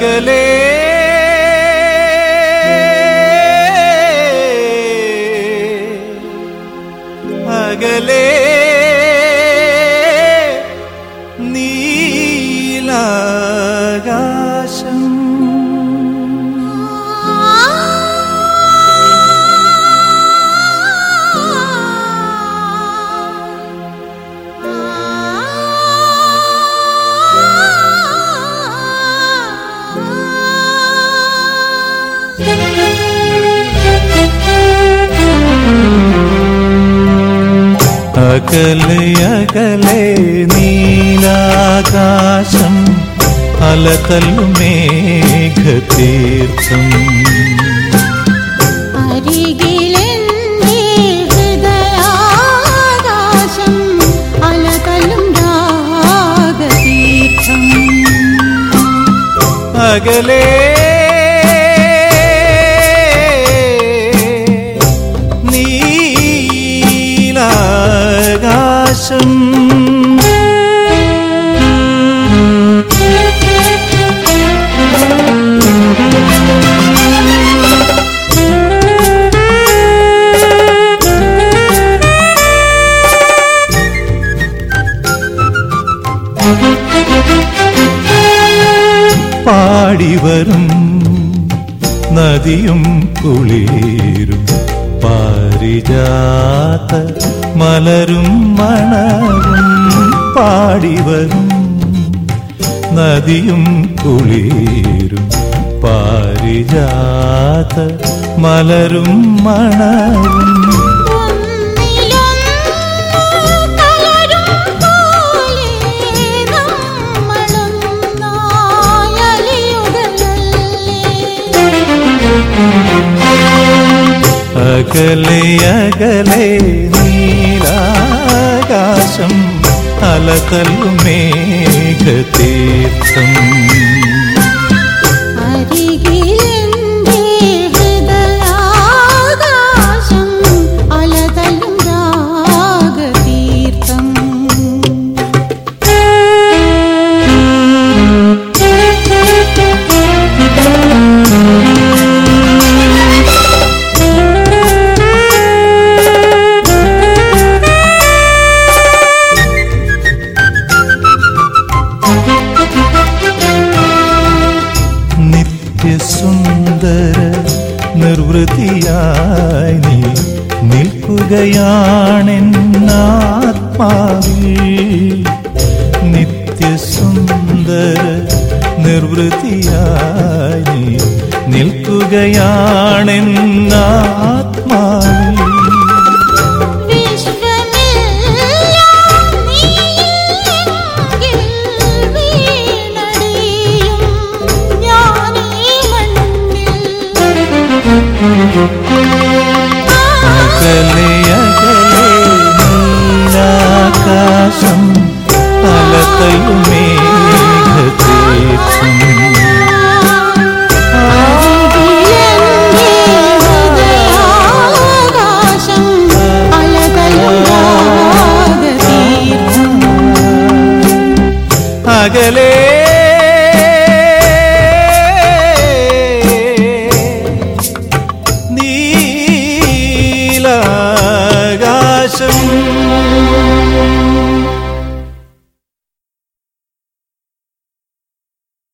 അകലേ അകലേ നീലാകാശം അകലെ അകലെ നീലാകാശം അലതല്ലു മേഘതീർത്ഥം. അകലേ പാടിവരും. നദിയും കുളിരും. പാരിജാത മലരും മണവും പാടിവരും. നദിയും കുളിരും. പാരിജാത മലരും മണവും അകലെ അകലെ നീലാകാശം അലതല്ലു മേഘതീർത്ഥം. നിർവൃതിയായി നീ നിൽക്കുകയാണെന്നാത്മാവിൽ നിത്യസുന്ദര നിർവൃതിയായി നീ നിൽക്കുകയാണെന്നാത്മാവിൽ അകലെ അകലെ നീലാകാശം അലതയും മേഘതീർത്ഥം അരികിലെന്റെ 生。